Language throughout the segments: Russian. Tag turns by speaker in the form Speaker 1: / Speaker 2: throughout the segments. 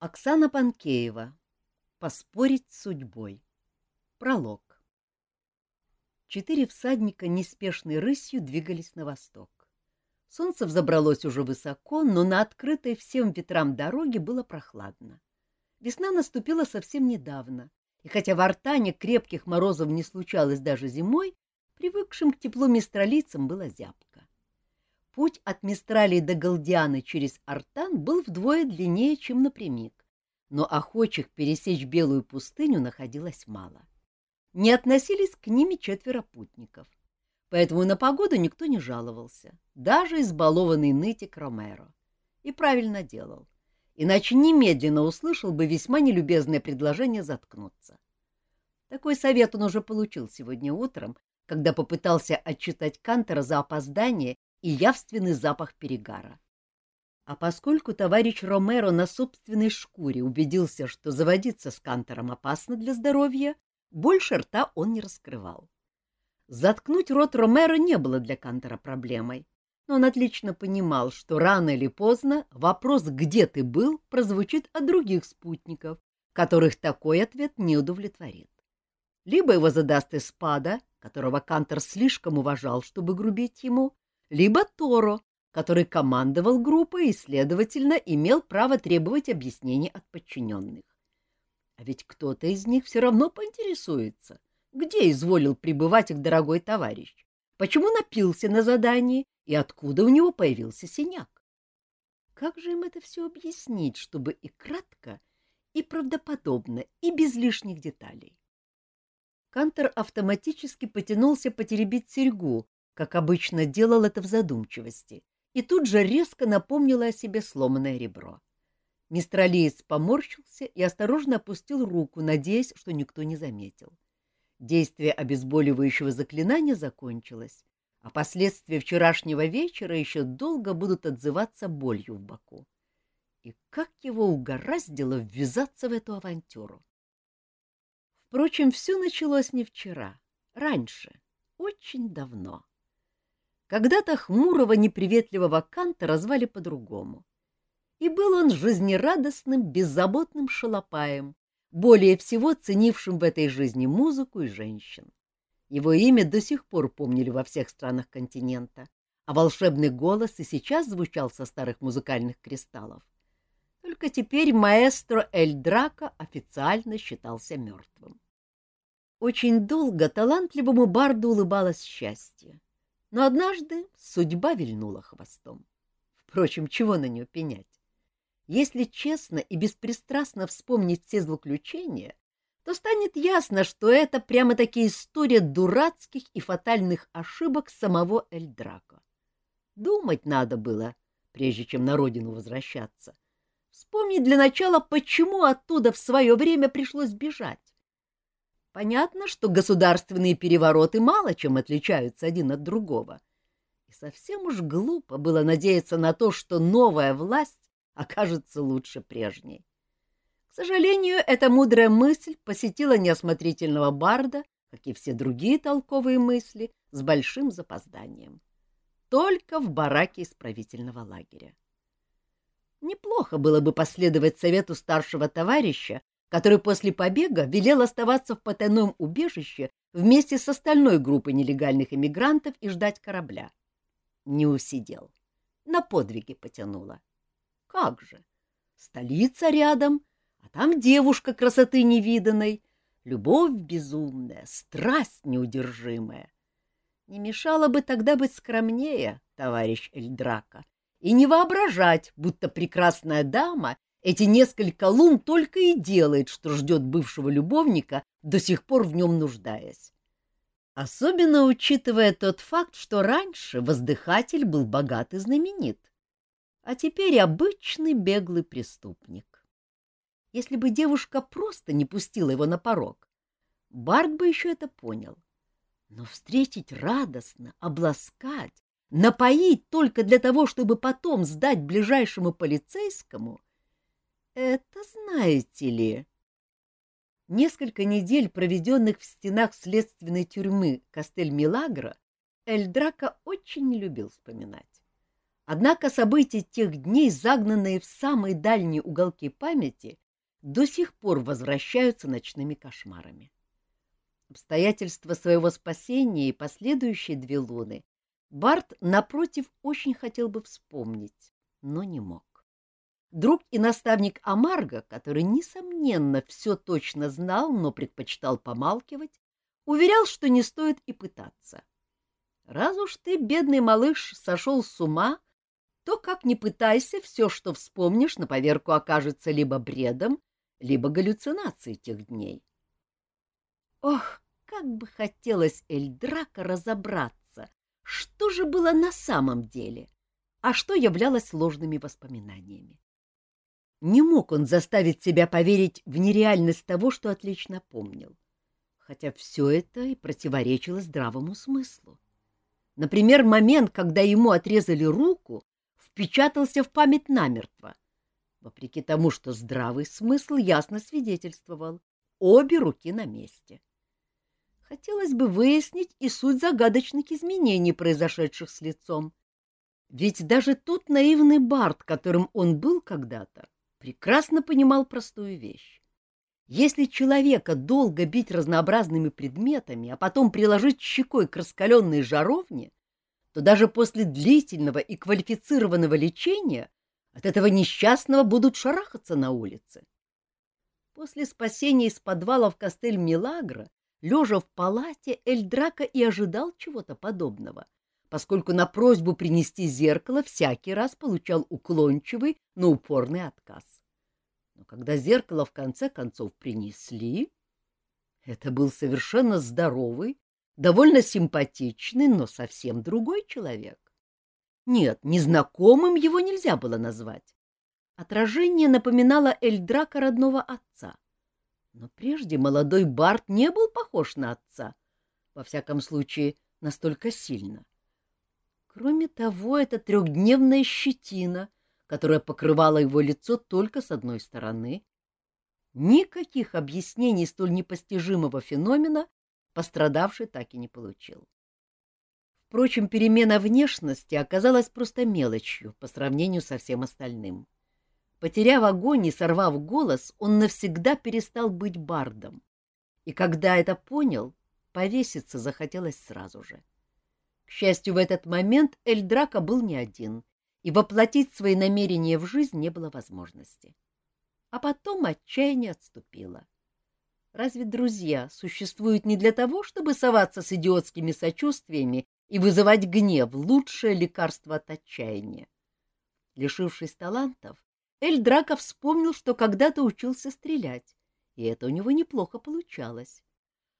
Speaker 1: Оксана Панкеева. Поспорить с судьбой. Пролог. Четыре всадника неспешной рысью двигались на восток. Солнце взобралось уже высоко, но на открытой всем ветрам дороге было прохладно. Весна наступила совсем недавно, и хотя в Артане крепких морозов не случалось даже зимой, привыкшим к теплу мистралийцам было зябко. Путь от Мистралии до Галдианы через Артан был вдвое длиннее, чем напрямик, но охочих пересечь Белую пустыню находилось мало. Не относились к ними четверо путников, поэтому на погоду никто не жаловался, даже избалованный нытик Ромеро. И правильно делал иначе немедленно услышал бы весьма нелюбезное предложение заткнуться. Такой совет он уже получил сегодня утром, когда попытался отчитать Кантера за опоздание и явственный запах перегара. А поскольку товарищ Ромеро на собственной шкуре убедился, что заводиться с Кантером опасно для здоровья, больше рта он не раскрывал. Заткнуть рот Ромеро не было для Кантера проблемой но он отлично понимал, что рано или поздно вопрос «где ты был?» прозвучит от других спутников, которых такой ответ не удовлетворит. Либо его задаст Эспада, которого Кантер слишком уважал, чтобы грубить ему, либо Торо, который командовал группой и, следовательно, имел право требовать объяснений от подчиненных. А ведь кто-то из них все равно поинтересуется, где изволил пребывать их дорогой товарищ, почему напился на задании и откуда у него появился синяк. Как же им это все объяснить, чтобы и кратко, и правдоподобно, и без лишних деталей? Кантер автоматически потянулся потеребить серьгу, как обычно делал это в задумчивости, и тут же резко напомнило о себе сломанное ребро. Мистралиец поморщился и осторожно опустил руку, надеясь, что никто не заметил. Действие обезболивающего заклинания закончилось, а последствия вчерашнего вечера еще долго будут отзываться болью в боку. И как его угораздило ввязаться в эту авантюру? Впрочем, все началось не вчера, раньше, очень давно. Когда-то хмурого неприветливого Канта развали по-другому. И был он жизнерадостным, беззаботным шалопаем, более всего ценившим в этой жизни музыку и женщин. Его имя до сих пор помнили во всех странах континента, а волшебный голос и сейчас звучал со старых музыкальных кристаллов. Только теперь маэстро Эль Драко официально считался мертвым. Очень долго талантливому барду улыбалось счастье, но однажды судьба вильнула хвостом. Впрочем, чего на нее пенять? Если честно и беспристрастно вспомнить все злоключения, то станет ясно, что это прямо-таки история дурацких и фатальных ошибок самого Эльдрака. Думать надо было, прежде чем на родину возвращаться. Вспомнить для начала, почему оттуда в свое время пришлось бежать. Понятно, что государственные перевороты мало чем отличаются один от другого. И совсем уж глупо было надеяться на то, что новая власть окажется лучше прежней. К сожалению, эта мудрая мысль посетила неосмотрительного барда, как и все другие толковые мысли, с большим запозданием. Только в бараке исправительного лагеря. Неплохо было бы последовать совету старшего товарища, который после побега велел оставаться в потайном убежище вместе с остальной группой нелегальных иммигрантов и ждать корабля. Не усидел. На подвиги потянуло. Как же? Столица рядом — а там девушка красоты невиданной, любовь безумная, страсть неудержимая. Не мешало бы тогда быть скромнее, товарищ Эльдрака, и не воображать, будто прекрасная дама эти несколько лун только и делает, что ждет бывшего любовника, до сих пор в нем нуждаясь. Особенно учитывая тот факт, что раньше воздыхатель был богат и знаменит, а теперь обычный беглый преступник если бы девушка просто не пустила его на порог. Барт бы еще это понял. Но встретить радостно, обласкать, напоить только для того, чтобы потом сдать ближайшему полицейскому — это знаете ли... Несколько недель, проведенных в стенах следственной тюрьмы Кастель-Милагро, Эль Драко очень не любил вспоминать. Однако события тех дней, загнанные в самые дальние уголки памяти, до сих пор возвращаются ночными кошмарами. Обстоятельства своего спасения и последующие две луны Барт, напротив, очень хотел бы вспомнить, но не мог. Друг и наставник Амарго, который, несомненно, все точно знал, но предпочитал помалкивать, уверял, что не стоит и пытаться. Раз уж ты, бедный малыш, сошел с ума, то, как ни пытайся, все, что вспомнишь, на поверку окажется либо бредом, либо галлюцинацией тех дней. Ох, как бы хотелось Эльдрака разобраться, что же было на самом деле, а что являлось ложными воспоминаниями. Не мог он заставить себя поверить в нереальность того, что отлично помнил, хотя все это и противоречило здравому смыслу. Например, момент, когда ему отрезали руку, впечатался в память намертво, вопреки тому, что здравый смысл ясно свидетельствовал — обе руки на месте. Хотелось бы выяснить и суть загадочных изменений, произошедших с лицом. Ведь даже тот наивный Барт, которым он был когда-то, прекрасно понимал простую вещь. Если человека долго бить разнообразными предметами, а потом приложить щекой к раскаленной жаровне, то даже после длительного и квалифицированного лечения от этого несчастного будут шарахаться на улице. После спасения из подвала в костель Милагра, лежа в палате, Эльдрака и ожидал чего-то подобного, поскольку на просьбу принести зеркало всякий раз получал уклончивый, но упорный отказ. Когда зеркало в конце концов принесли, это был совершенно здоровый, довольно симпатичный, но совсем другой человек. Нет, незнакомым его нельзя было назвать. Отражение напоминало Эльдрака родного отца. Но прежде молодой Барт не был похож на отца, во всяком случае, настолько сильно. Кроме того, это трехдневная щетина, которая покрывала его лицо только с одной стороны. Никаких объяснений столь непостижимого феномена пострадавший так и не получил. Впрочем, перемена внешности оказалась просто мелочью по сравнению со всем остальным. Потеряв огонь и сорвав голос, он навсегда перестал быть бардом. И когда это понял, повеситься захотелось сразу же. К счастью, в этот момент Эльдрака был не один, и воплотить свои намерения в жизнь не было возможности. А потом отчаяние отступило. Разве друзья существуют не для того, чтобы соваться с идиотскими сочувствиями и вызывать гнев, лучшее лекарство от отчаяния? Лишившись талантов, Эль Драко вспомнил, что когда-то учился стрелять, и это у него неплохо получалось.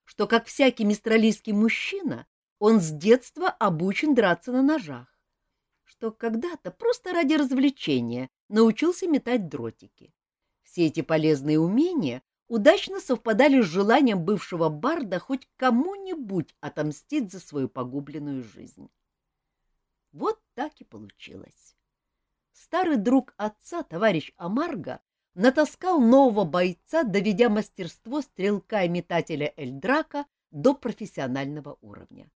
Speaker 1: Что, как всякий мистралийский мужчина, он с детства обучен драться на ножах что когда-то просто ради развлечения научился метать дротики. Все эти полезные умения удачно совпадали с желанием бывшего барда хоть кому-нибудь отомстить за свою погубленную жизнь. Вот так и получилось. Старый друг отца, товарищ Амарго, натаскал нового бойца, доведя мастерство стрелка и метателя Эльдрака до профессионального уровня.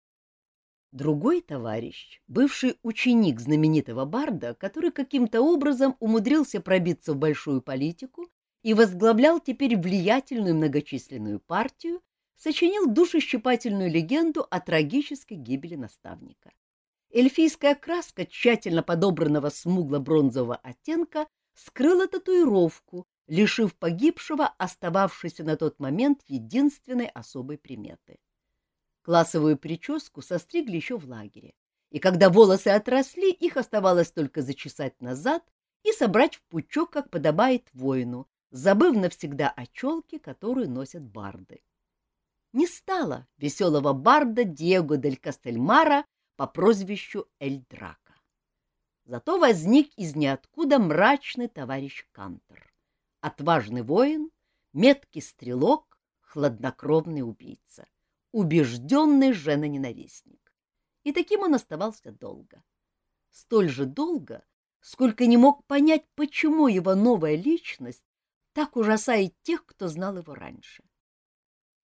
Speaker 1: Другой товарищ, бывший ученик знаменитого барда, который каким-то образом умудрился пробиться в большую политику и возглавлял теперь влиятельную многочисленную партию, сочинил душещипательную легенду о трагической гибели наставника. Эльфийская краска тщательно подобранного смугло-бронзового оттенка скрыла татуировку, лишив погибшего остававшейся на тот момент единственной особой приметы. Классовую прическу состригли еще в лагере, и когда волосы отросли, их оставалось только зачесать назад и собрать в пучок, как подобает воину, забыв навсегда о челке, которую носят барды. Не стало веселого барда Диего дель Кастельмара по прозвищу Эль Драка. Зато возник из ниоткуда мрачный товарищ Кантер, отважный воин, меткий стрелок, хладнокровный убийца убежденный женоненавистник. И таким он оставался долго. Столь же долго, сколько не мог понять, почему его новая личность так ужасает тех, кто знал его раньше.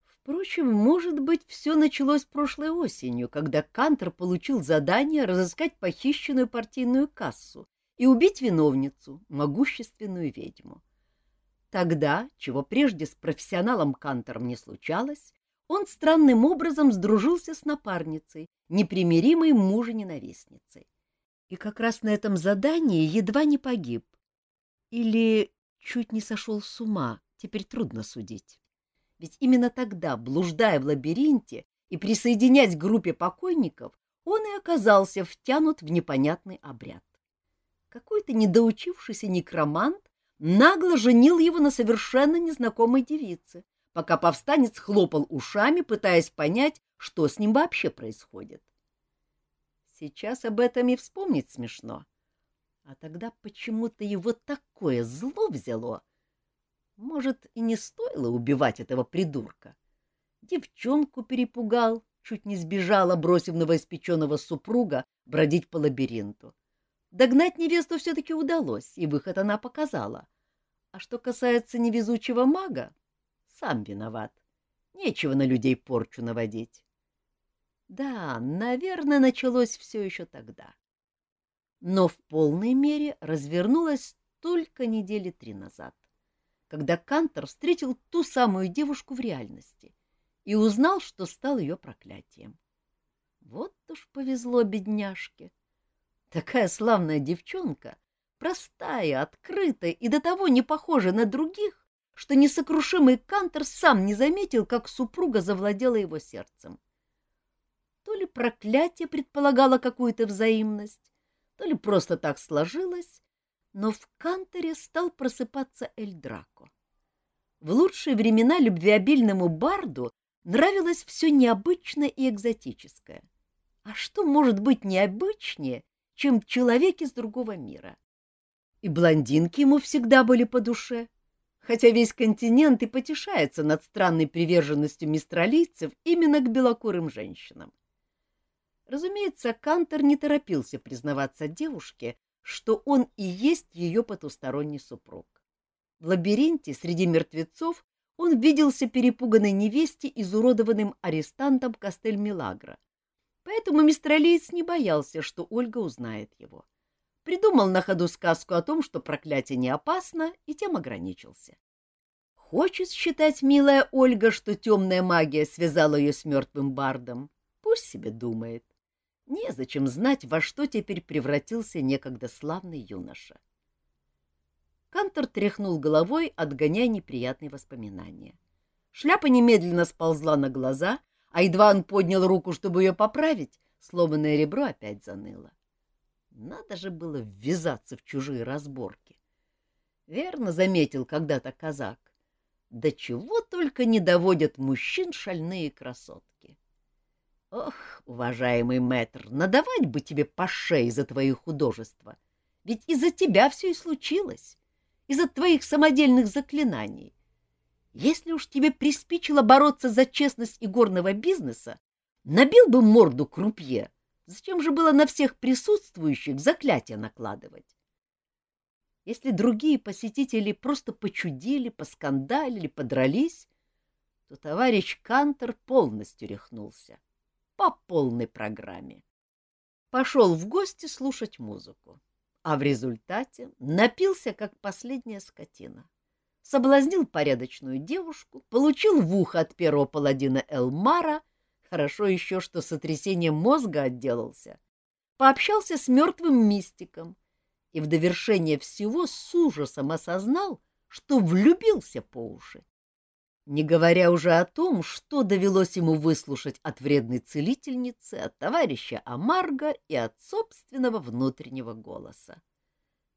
Speaker 1: Впрочем, может быть, все началось прошлой осенью, когда Кантер получил задание разыскать похищенную партийную кассу и убить виновницу, могущественную ведьму. Тогда, чего прежде с профессионалом Кантером не случалось, он странным образом сдружился с напарницей, непримиримой мужа-ненавистницей. И как раз на этом задании едва не погиб. Или чуть не сошел с ума, теперь трудно судить. Ведь именно тогда, блуждая в лабиринте и присоединяясь к группе покойников, он и оказался втянут в непонятный обряд. Какой-то недоучившийся некромант нагло женил его на совершенно незнакомой девице, пока повстанец хлопал ушами, пытаясь понять, что с ним вообще происходит. Сейчас об этом и вспомнить смешно. А тогда почему-то его такое зло взяло, может, и не стоило убивать этого придурка. Девчонку перепугал, чуть не сбежала, бросив новоиспеченного супруга бродить по лабиринту. Догнать невесту все-таки удалось, и выход она показала. А что касается невезучего мага, сам виноват. Нечего на людей порчу наводить. Да, наверное, началось все еще тогда. Но в полной мере развернулось только недели три назад когда Кантор встретил ту самую девушку в реальности и узнал, что стал ее проклятием. Вот уж повезло бедняжке. Такая славная девчонка, простая, открытая и до того не похожа на других, что несокрушимый Кантор сам не заметил, как супруга завладела его сердцем. То ли проклятие предполагало какую-то взаимность, то ли просто так сложилось, но в Канторе стал просыпаться Эльдрако. В лучшие времена любвеобильному барду нравилось все необычное и экзотическое. А что может быть необычнее, чем человек из другого мира? И блондинки ему всегда были по душе, хотя весь континент и потешается над странной приверженностью мистралийцев именно к белокурым женщинам. Разумеется, Кантор не торопился признаваться девушке, что он и есть ее потусторонний супруг. В лабиринте среди мертвецов он виделся перепуганной невесте изуродованным арестантом Кастель-Милагро. Поэтому мистралиец не боялся, что Ольга узнает его. Придумал на ходу сказку о том, что проклятие не опасно, и тем ограничился. Хочет считать милая Ольга, что темная магия связала ее с мертвым бардом. Пусть себе думает. Незачем знать, во что теперь превратился некогда славный юноша. Кантор тряхнул головой, отгоняя неприятные воспоминания. Шляпа немедленно сползла на глаза, а едва он поднял руку, чтобы ее поправить, сломанное ребро опять заныло. Надо же было ввязаться в чужие разборки. Верно заметил когда-то казак. До чего только не доводят мужчин шальные красотки. Ох, уважаемый мэтр, надавать бы тебе по шее за твои художества. Ведь из-за тебя все и случилось, из-за твоих самодельных заклинаний. Если уж тебе приспичило бороться за честность игорного бизнеса, набил бы морду крупье. Зачем же было на всех присутствующих заклятия накладывать? Если другие посетители просто почудили, поскандалили, подрались, то товарищ Кантер полностью рехнулся по полной программе. Пошел в гости слушать музыку, а в результате напился, как последняя скотина. Соблазнил порядочную девушку, получил в ухо от первого паладина Элмара, хорошо еще, что сотрясением мозга отделался, пообщался с мертвым мистиком и в довершение всего с ужасом осознал, что влюбился по уши не говоря уже о том, что довелось ему выслушать от вредной целительницы, от товарища Амарга и от собственного внутреннего голоса.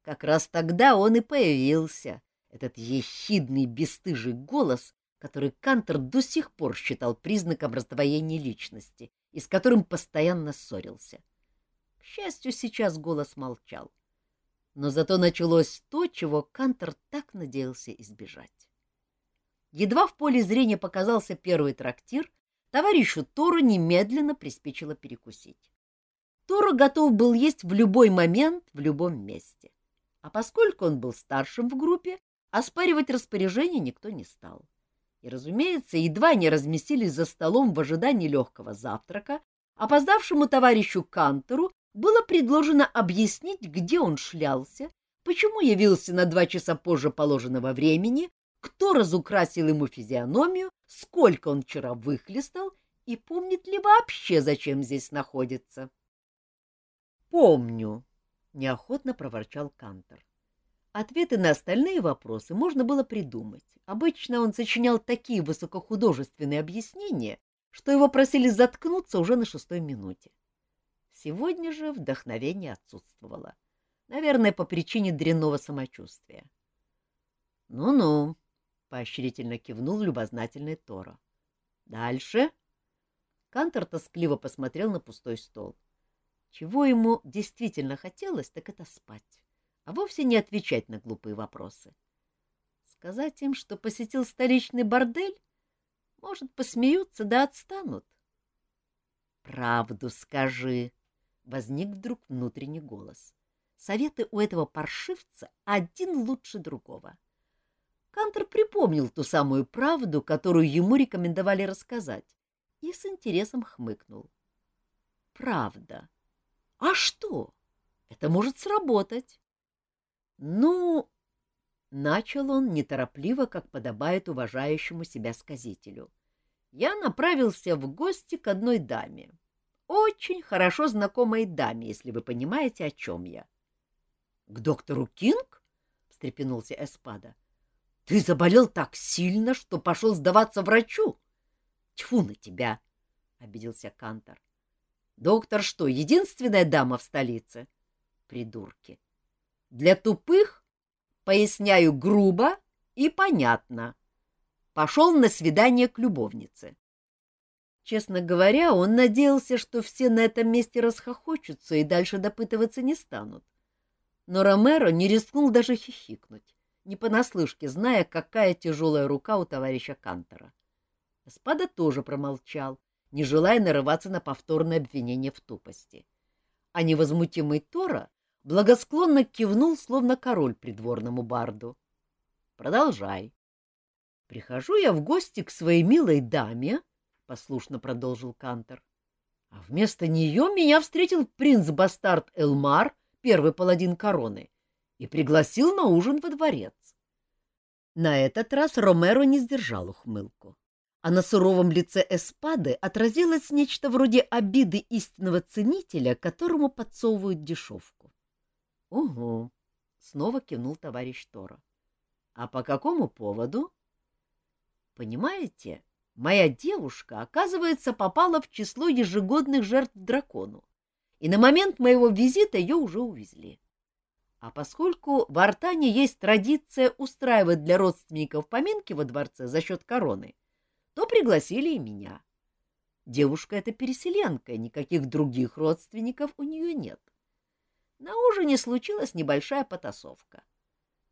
Speaker 1: Как раз тогда он и появился, этот ехидный бесстыжий голос, который Кантер до сих пор считал признаком раздвоения личности и с которым постоянно ссорился. К счастью, сейчас голос молчал. Но зато началось то, чего Кантер так надеялся избежать. Едва в поле зрения показался первый трактир, товарищу Тору немедленно приспичило перекусить. Тору готов был есть в любой момент, в любом месте. А поскольку он был старшим в группе, оспаривать распоряжение никто не стал. И, разумеется, едва не разместились за столом в ожидании легкого завтрака, опоздавшему товарищу Кантору было предложено объяснить, где он шлялся, почему явился на два часа позже положенного времени, кто разукрасил ему физиономию, сколько он вчера выхлестал и помнит ли вообще, зачем здесь находится. — Помню, — неохотно проворчал Кантор. Ответы на остальные вопросы можно было придумать. Обычно он сочинял такие высокохудожественные объяснения, что его просили заткнуться уже на шестой минуте. Сегодня же вдохновение отсутствовало. Наверное, по причине дрянного самочувствия. «Ну-ну», — поощрительно кивнул любознательный Торо. «Дальше?» Кантор тоскливо посмотрел на пустой стол. Чего ему действительно хотелось, так это спать а вовсе не отвечать на глупые вопросы. Сказать им, что посетил столичный бордель? Может, посмеются да отстанут. «Правду скажи!» — возник вдруг внутренний голос. Советы у этого паршивца один лучше другого. Кантер припомнил ту самую правду, которую ему рекомендовали рассказать, и с интересом хмыкнул. «Правда? А что? Это может сработать. Ну, начал он неторопливо, как подобает уважающему себя сказителю. Я направился в гости к одной даме. Очень хорошо знакомой даме, если вы понимаете, о чем я. — К доктору Кинг? — встрепенулся Эспада. — Ты заболел так сильно, что пошел сдаваться врачу? — Тьфу на тебя! — обиделся Кантор. — Доктор что, единственная дама в столице? Придурки! Для тупых поясняю грубо и понятно. Пошел на свидание к любовнице. Честно говоря, он надеялся, что все на этом месте расхохочутся и дальше допытываться не станут. Но Ромеро не рискнул даже хихикнуть, не понаслышке, зная, какая тяжелая рука у товарища Кантора. Спада тоже промолчал, не желая нарываться на повторное обвинение в тупости. А невозмутимый Тора благосклонно кивнул, словно король придворному барду. — Продолжай. — Прихожу я в гости к своей милой даме, — послушно продолжил Кантор. — А вместо нее меня встретил принц-бастард Элмар, первый паладин короны, и пригласил на ужин во дворец. На этот раз Ромеро не сдержал ухмылку, а на суровом лице Эспады отразилось нечто вроде обиды истинного ценителя, которому подсовывают дешевку. — Угу, — снова кивнул товарищ Тора. — А по какому поводу? — Понимаете, моя девушка, оказывается, попала в число ежегодных жертв дракону, и на момент моего визита ее уже увезли. А поскольку в Артане есть традиция устраивать для родственников поминки во дворце за счет короны, то пригласили и меня. Девушка эта переселенка, никаких других родственников у нее нет. — на ужине случилась небольшая потасовка.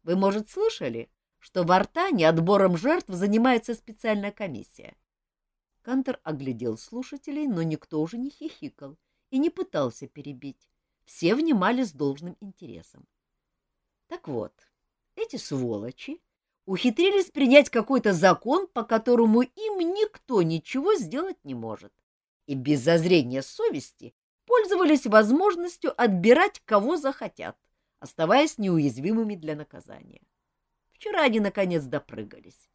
Speaker 1: Вы, может, слышали, что в Артане отбором жертв занимается специальная комиссия? Кантор оглядел слушателей, но никто уже не хихикал и не пытался перебить. Все внимали с должным интересом. Так вот, эти сволочи ухитрились принять какой-то закон, по которому им никто ничего сделать не может. И без зазрения совести пользовались возможностью отбирать кого захотят, оставаясь неуязвимыми для наказания. Вчера они, наконец, допрыгались.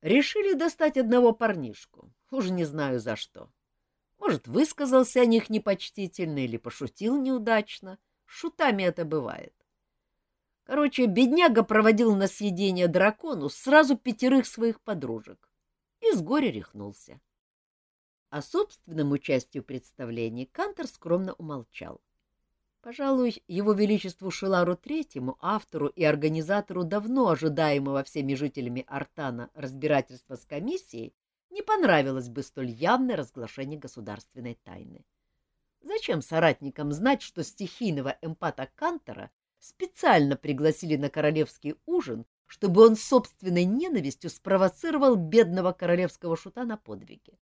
Speaker 1: Решили достать одного парнишку, уже не знаю за что. Может, высказался о них непочтительно или пошутил неудачно. Шутами это бывает. Короче, бедняга проводил на съедение дракону сразу пятерых своих подружек и с горя рехнулся. О собственном участии в представлении Кантор скромно умолчал. Пожалуй, его величеству Шелару Третьему, автору и организатору давно ожидаемого всеми жителями Артана разбирательства с комиссией, не понравилось бы столь явное разглашение государственной тайны. Зачем соратникам знать, что стихийного эмпата Кантора специально пригласили на королевский ужин, чтобы он собственной ненавистью спровоцировал бедного королевского шута на подвиги?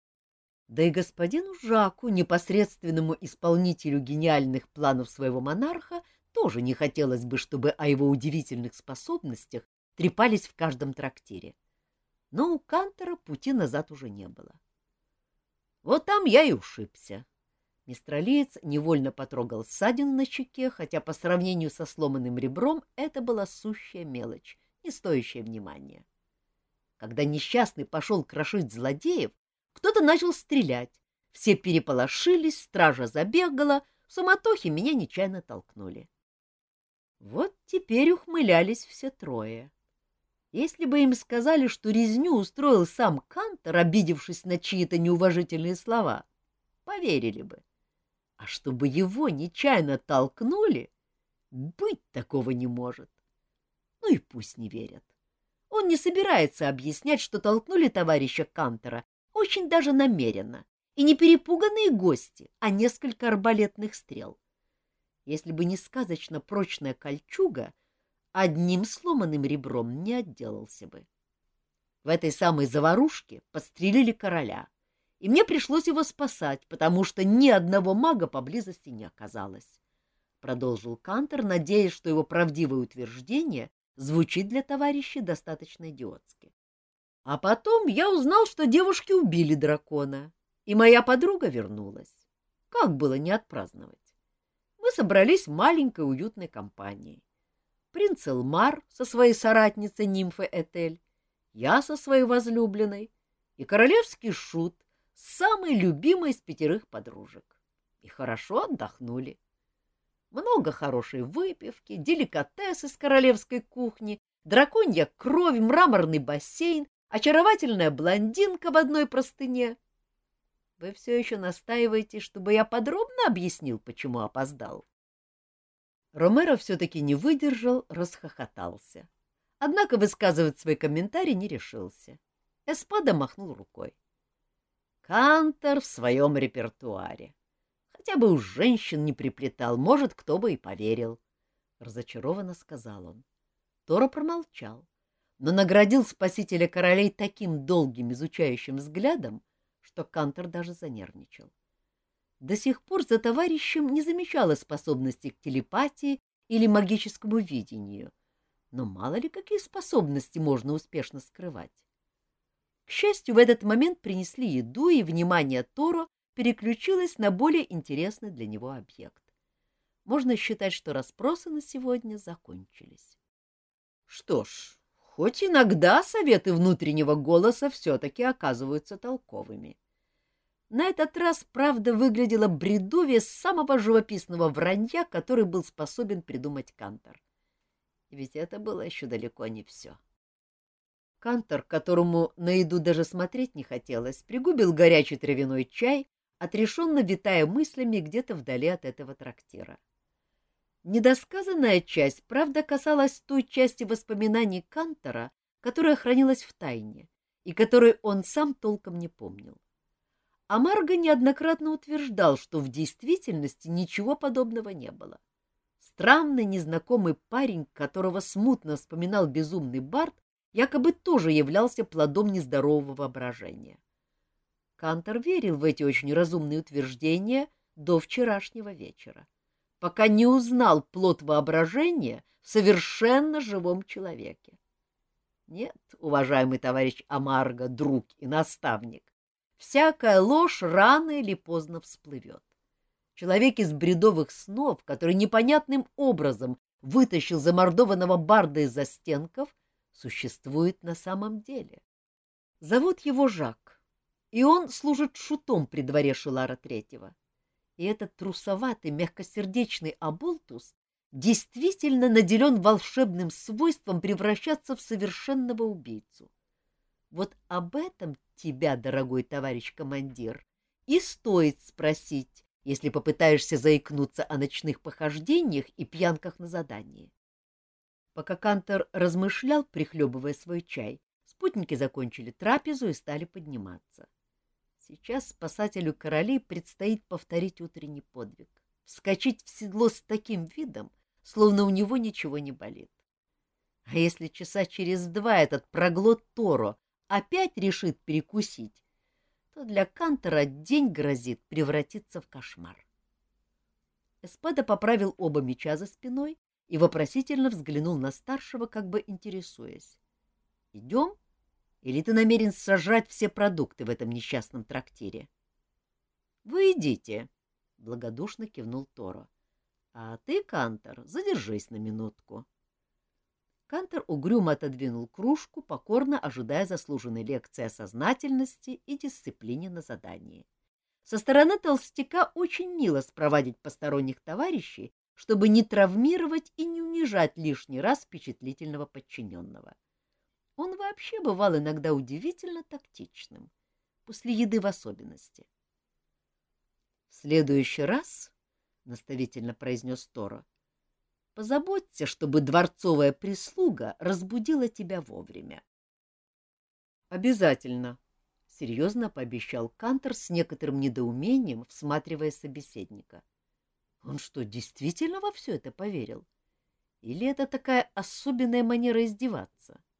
Speaker 1: Да и господину Жаку, непосредственному исполнителю гениальных планов своего монарха, тоже не хотелось бы, чтобы о его удивительных способностях трепались в каждом трактире. но у Кантера пути назад уже не было. Вот там я и ушибся. Мистралиец невольно потрогал ссадину на щеке, хотя по сравнению со сломанным ребром это была сущая мелочь, не стоящая внимания. Когда несчастный пошел крошить злодеев, кто-то начал стрелять. Все переполошились, стража забегала, в суматохе меня нечаянно толкнули. Вот теперь ухмылялись все трое. Если бы им сказали, что резню устроил сам Кантор, обидевшись на чьи-то неуважительные слова, поверили бы. А чтобы его нечаянно толкнули, быть такого не может. Ну и пусть не верят. Он не собирается объяснять, что толкнули товарища Кантора очень даже намеренно, и не перепуганные гости, а несколько арбалетных стрел. Если бы не сказочно прочная кольчуга, одним сломанным ребром не отделался бы. В этой самой заварушке подстрелили короля, и мне пришлось его спасать, потому что ни одного мага поблизости не оказалось. Продолжил Кантер, надеясь, что его правдивое утверждение звучит для товарища достаточно идиотски. А потом я узнал, что девушки убили дракона, и моя подруга вернулась. Как было не отпраздновать? Мы собрались в маленькой уютной компании принц Элмар со своей соратницей нимфой Этель, я со своей возлюбленной и королевский шут, самый любимый из пятерых подружек. И хорошо отдохнули. Много хорошей выпивки, деликатес из королевской кухни, драконья кровь, мраморный бассейн, очаровательная блондинка в одной простыне. Вы все еще настаиваете, чтобы я подробно объяснил, почему опоздал? Ромеро все-таки не выдержал, расхохотался. Однако высказывать свой комментарий не решился. Эспада махнул рукой. Кантор в своем репертуаре. Хотя бы уж женщин не приплетал, может, кто бы и поверил. Разочарованно сказал он. Тора промолчал, но наградил спасителя королей таким долгим изучающим взглядом, что Кантор даже занервничал. До сих пор за товарищем не замечала способности к телепатии или магическому видению, но мало ли какие способности можно успешно скрывать. К счастью, в этот момент принесли еду, и внимание Торо переключилось на более интересный для него объект. Можно считать, что расспросы на сегодня закончились. Что ж, хоть иногда советы внутреннего голоса все-таки оказываются толковыми. На этот раз правда выглядела бредовее самого живописного вранья, который был способен придумать Кантор. ведь это было еще далеко не все. Кантор, которому на еду даже смотреть не хотелось, пригубил горячий травяной чай, отрешенно витая мыслями где-то вдали от этого трактира. Недосказанная часть, правда, касалась той части воспоминаний Кантора, которая хранилась в тайне и которой он сам толком не помнил. А Марго неоднократно утверждал, что в действительности ничего подобного не было. Странный незнакомый парень, которого смутно вспоминал безумный Барт, якобы тоже являлся плодом нездорового воображения. Кантор верил в эти очень разумные утверждения до вчерашнего вечера, пока не узнал плод воображения в совершенно живом человеке. Нет, уважаемый товарищ Амарго, друг и наставник, всякая ложь рано или поздно всплывет. Человек из бредовых снов, который непонятным образом вытащил замордованного барда из застенков, существует на самом деле. Зовут его Жак, и он служит шутом при дворе Шилара Третьего. И этот трусоватый, мягкосердечный Аболтус действительно наделен волшебным свойством превращаться в совершенного убийцу. Вот об этом тебя, дорогой товарищ командир, и стоит спросить, если попытаешься заикнуться о ночных похождениях и пьянках на задании. Пока Кантор размышлял, прихлебывая свой чай, спутники закончили трапезу и стали подниматься. Сейчас спасателю королей предстоит повторить утренний подвиг, вскочить в седло с таким видом, словно у него ничего не болит. А если часа через два этот проглот Торо опять решит перекусить, то для Кантера день грозит превратиться в кошмар. Эспада поправил оба меча за спиной и вопросительно взглянул на старшего, как бы интересуясь. — Идем? Или ты намерен сожрать все продукты в этом несчастном трактире? — Вы идите, — благодушно кивнул Торо. — А ты, Кантор, задержись на минутку. Кантор угрюмо отодвинул кружку, покорно ожидая заслуженной лекции о сознательности и дисциплине на задании. Со стороны толстяка очень мило спровадить посторонних товарищей, чтобы не травмировать и не унижать лишний раз впечатлительного подчиненного. Он вообще бывал иногда удивительно тактичным, после еды в особенности. — В следующий раз, — наставительно произнес Тора, — позаботься, чтобы дворцовая прислуга разбудила тебя вовремя. — Обязательно, — серьезно пообещал Кантор с некоторым недоумением, всматривая собеседника. Он что, действительно во все это поверил? Или это такая особенная манера издеваться? —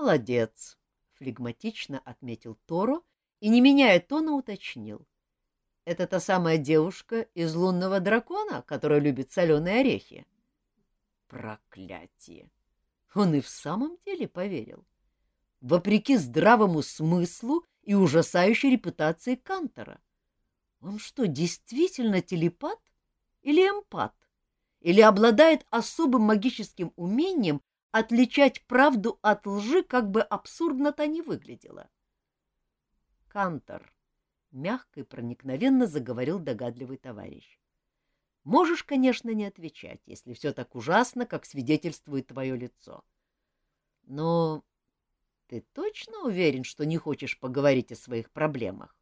Speaker 1: Молодец, — флегматично отметил Торо и, не меняя тона, уточнил. — Это та самая девушка из лунного дракона, которая любит соленые орехи? Проклятие! Он и в самом деле поверил. Вопреки здравому смыслу и ужасающей репутации Кантора. Он что, действительно телепат или эмпат? Или обладает особым магическим умением отличать правду от лжи, как бы абсурдно то ни выглядело? Кантор, мягко и проникновенно заговорил догадливый товарищ. Можешь, конечно, не отвечать, если все так ужасно, как свидетельствует твое лицо. Но ты точно уверен, что не хочешь поговорить о своих проблемах?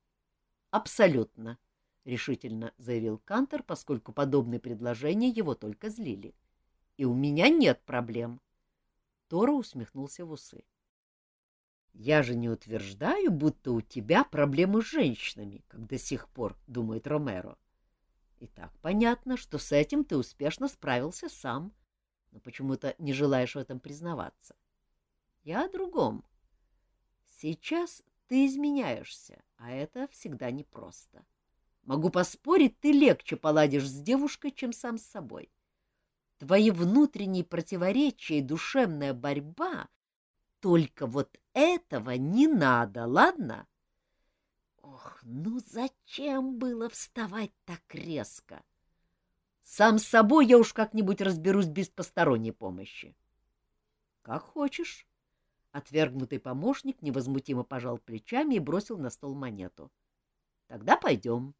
Speaker 1: — Абсолютно, — решительно заявил Кантер, поскольку подобные предложения его только злили. — И у меня нет проблем. Тора усмехнулся в усы. — Я же не утверждаю, будто у тебя проблемы с женщинами, как до сих пор, — думает Ромеро. И так понятно, что с этим ты успешно справился сам, но почему-то не желаешь в этом признаваться. Я о другом. Сейчас ты изменяешься, а это всегда непросто. Могу поспорить, ты легче поладишь с девушкой, чем сам с собой. Твои внутренние противоречия и душевная борьба — только вот этого не надо, ладно? Ох, ну зачем было вставать так резко? Сам с собой я уж как-нибудь разберусь без посторонней помощи. — Как хочешь. Отвергнутый помощник невозмутимо пожал плечами и бросил на стол монету. — Тогда пойдем.